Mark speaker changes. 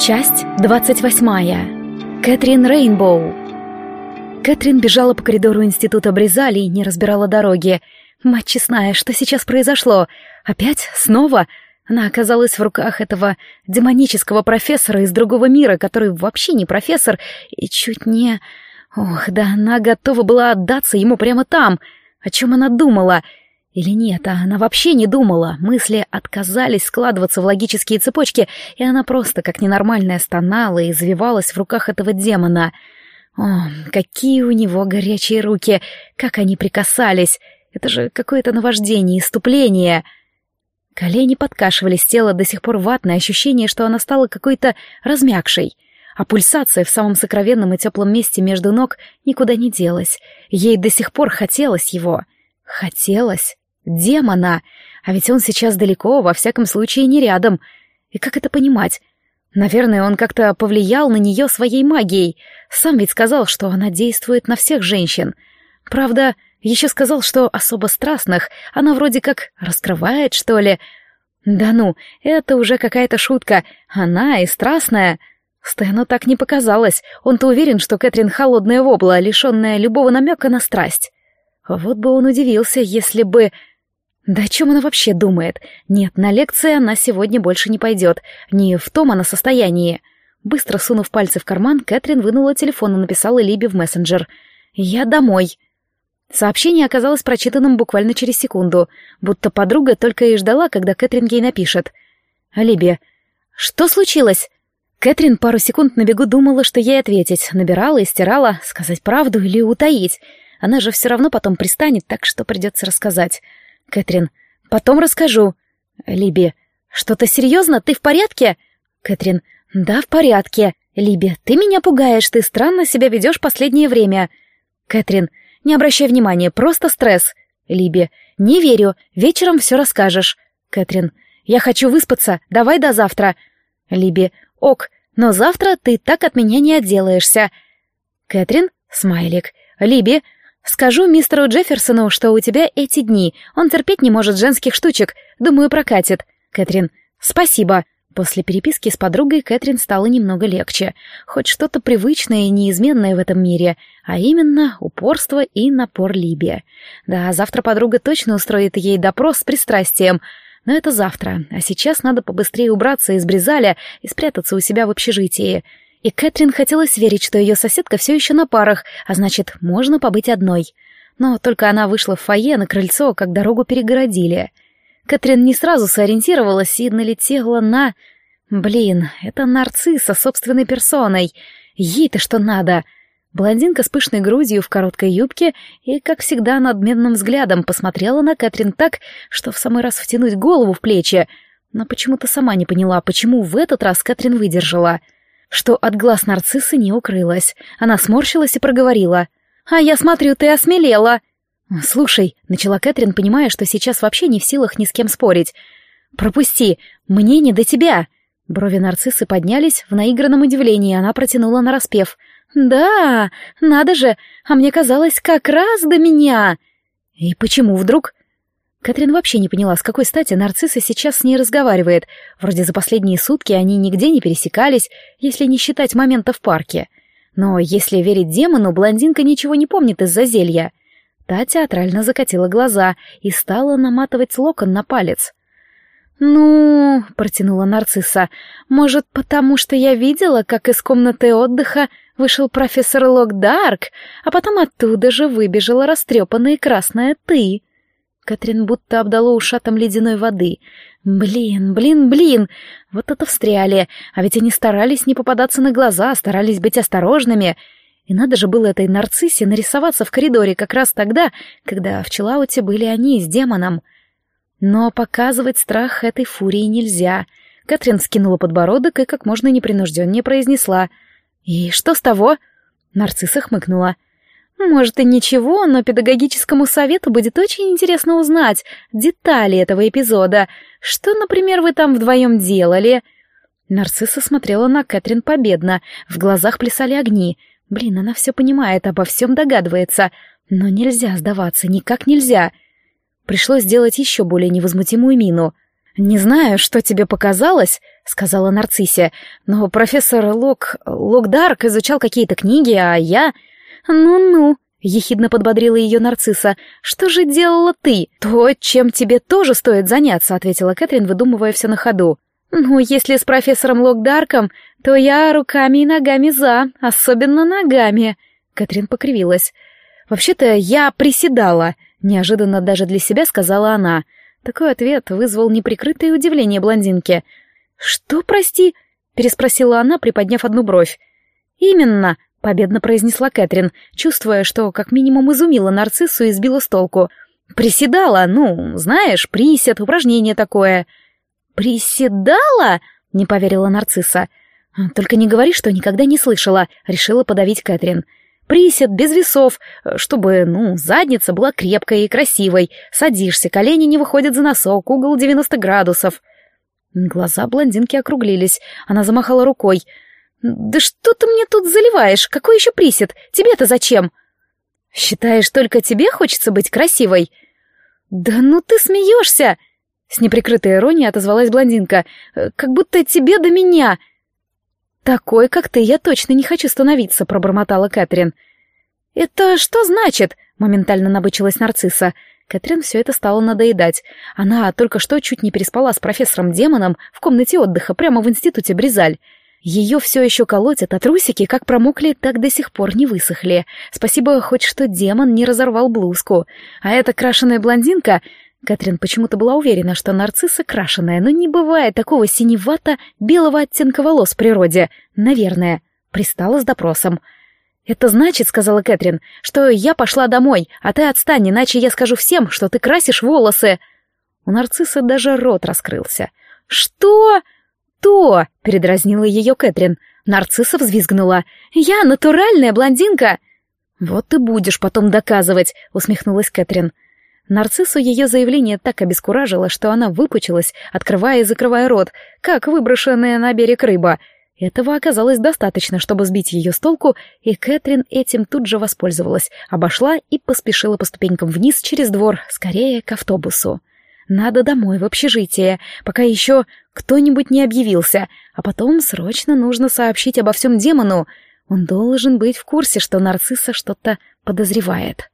Speaker 1: Часть двадцать восьмая. Кэтрин Рейнбоу. Кэтрин бежала по коридору института Бризали и не разбирала дороги. Мать честная, что сейчас произошло? Опять? Снова? Она оказалась в руках этого демонического профессора из другого мира, который вообще не профессор, и чуть не... Ох, да она готова была отдаться ему прямо там. О чем она думала? — или нет, а она вообще не думала. Мысли отказались складываться в логические цепочки, и она просто, как ненормальная, стонала и извивалась в руках этого демона. О, какие у него горячие руки! Как они прикасались! Это же какое-то наваждение, иступление! Колени подкашивались, тело до сих пор ватное, ощущение, что она стала какой-то размягшей. А пульсация в самом сокровенном и теплом месте между ног никуда не делась. Ей до сих пор хотелось его. Хотелось. Демона! А ведь он сейчас далеко, во всяком случае не рядом. И как это понимать? Наверное, он как-то повлиял на нее своей магией. Сам ведь сказал, что она действует на всех женщин. Правда, еще сказал, что особо страстных она вроде как раскрывает, что ли. Да ну, это уже какая-то шутка. Она и страстная. Стэну так не показалось. Он-то уверен, что Кэтрин холодная вобла, лишенная любого намека на страсть. Вот бы он удивился, если бы... Да о чем она вообще думает? Нет, на лекции она сегодня больше не пойдет. Не в том она состоянии. Быстро сунув пальцы в карман, Кэтрин вынула телефон и написала Либи в мессенджер. «Я домой». Сообщение оказалось прочитанным буквально через секунду, будто подруга только и ждала, когда Кэтрин ей напишет. «Либи, что случилось?» Кэтрин пару секунд на бегу думала, что ей ответить, набирала и стирала, сказать правду или утаить. Она же все равно потом пристанет, так что придется рассказать. Кэтрин, потом расскажу. Либи, что-то серьезно? Ты в порядке? Кэтрин, да, в порядке. Либи, ты меня пугаешь, ты странно себя ведешь последнее время. Кэтрин, не обращай внимания, просто стресс. Либи, не верю, вечером все расскажешь. Кэтрин, я хочу выспаться, давай до завтра. Либи, ок, но завтра ты так от меня не отделаешься. Кэтрин, смайлик. Либи, Скажу мистеру Джефферсону, что у тебя эти дни. Он терпеть не может женских штучек. Думаю, прокатит. Кэтрин, спасибо. После переписки с подругой Кэтрин стало немного легче. Хоть что-то привычное и неизменное в этом мире, а именно упорство и напор Либи. Да, завтра подруга точно устроит ей допрос с пристрастием. Но это завтра, а сейчас надо побыстрее убраться из Бризаля и спрятаться у себя в общежитии. И Кэтрин хотелось верить, что ее соседка все еще на парах, а значит, можно побыть одной. Но только она вышла в фойе на крыльцо, как дорогу перегородили. Кэтрин не сразу сориентировалась и налетела на... Блин, это нарцисса собственной персоной. Ей-то что надо? Блондинка с пышной грудью в короткой юбке и, как всегда, надменным взглядом посмотрела на Кэтрин так, что в самый раз втянуть голову в плечи, но почему-то сама не поняла, почему в этот раз Кэтрин выдержала — что от глаз нарциссы не укрылась. Она сморщилась и проговорила. «А я смотрю, ты осмелела!» «Слушай», — начала Кэтрин, понимая, что сейчас вообще не в силах ни с кем спорить. «Пропусти, мне не до тебя!» Брови нарциссы поднялись, в наигранном удивлении она протянула нараспев. «Да, надо же, а мне казалось, как раз до меня!» «И почему вдруг?» Катрин вообще не поняла, с какой стати нарцисса сейчас с ней разговаривает. Вроде за последние сутки они нигде не пересекались, если не считать момента в парке. Но если верить демону, блондинка ничего не помнит из-за зелья. Та театрально закатила глаза и стала наматывать локон на палец. «Ну...» — протянула нарцисса. «Может, потому что я видела, как из комнаты отдыха вышел профессор Локдарк, а потом оттуда же выбежала растрепанная красная ты?» Катрин будто обдала ушатом ледяной воды. Блин, блин, блин! Вот это встряли! А ведь они старались не попадаться на глаза, старались быть осторожными. И надо же было этой нарциссе нарисоваться в коридоре как раз тогда, когда в Челауте были они с демоном. Но показывать страх этой фурии нельзя. Катрин скинула подбородок и как можно непринужденнее произнесла. «И что с того?» Нарцисса хмыкнула. — может и ничего, но педагогическому совету будет очень интересно узнать детали этого эпизода. Что, например, вы там вдвоем делали?» Нарцисса смотрела на Кэтрин победно, в глазах плясали огни. Блин, она все понимает, обо всем догадывается. Но нельзя сдаваться, никак нельзя. Пришлось сделать еще более невозмутимую мину. «Не знаю, что тебе показалось», — сказала Нарциссе. «Но профессор Лок... Локдарк изучал какие-то книги, а я...» «Ну-ну», — ехидно подбодрила ее нарцисса. «Что же делала ты? То, чем тебе тоже стоит заняться», — ответила Кэтрин, выдумывая все на ходу. «Ну, если с профессором Локдарком, то я руками и ногами за, особенно ногами». Кэтрин покривилась. «Вообще-то я приседала», — неожиданно даже для себя сказала она. Такой ответ вызвал неприкрытое удивление блондинки. «Что, прости?» — переспросила она, приподняв одну бровь. «Именно», — победно произнесла Кэтрин, чувствуя, что как минимум изумила нарциссу и сбила с толку. «Приседала, ну, знаешь, присед, упражнение такое». «Приседала?» — не поверила нарцисса. «Только не говори, что никогда не слышала», — решила подавить Кэтрин. «Присед, без весов, чтобы, ну, задница была крепкой и красивой. Садишься, колени не выходят за носок, угол 90 градусов». Глаза блондинки округлились. Она замахала рукой. «Да что ты мне тут заливаешь? Какой еще присед? Тебе-то зачем?» «Считаешь, только тебе хочется быть красивой?» «Да ну ты смеешься!» С неприкрытой иронией отозвалась блондинка. «Э, «Как будто тебе до меня!» «Такой, как ты, я точно не хочу становиться», — пробормотала Кэтрин. «Это что значит?» — моментально набычилась нарцисса. Кэтрин все это стало надоедать. Она только что чуть не переспала с профессором-демоном в комнате отдыха прямо в институте Бризаль. Ее все еще колотят, а трусики как промокли, так до сих пор не высохли. Спасибо хоть что демон не разорвал блузку. А эта крашеная блондинка... Катрин почему-то была уверена, что нарцисса крашеная, но не бывает такого синевато-белого оттенка волос в природе. Наверное. Пристала с допросом. «Это значит, — сказала Кэтрин, — что я пошла домой, а ты отстань, иначе я скажу всем, что ты красишь волосы». У нарцисса даже рот раскрылся. «Что?» «То!» — передразнила ее Кэтрин. Нарцисса взвизгнула. «Я натуральная блондинка!» «Вот ты будешь потом доказывать!» — усмехнулась Кэтрин. Нарциссу ее заявление так обескуражило, что она выпучилась, открывая и закрывая рот, как выброшенная на берег рыба. Этого оказалось достаточно, чтобы сбить ее с толку, и Кэтрин этим тут же воспользовалась, обошла и поспешила по ступенькам вниз через двор, скорее к автобусу. Надо домой, в общежитие, пока еще кто-нибудь не объявился, а потом срочно нужно сообщить обо всем демону. Он должен быть в курсе, что нарцисса что-то подозревает.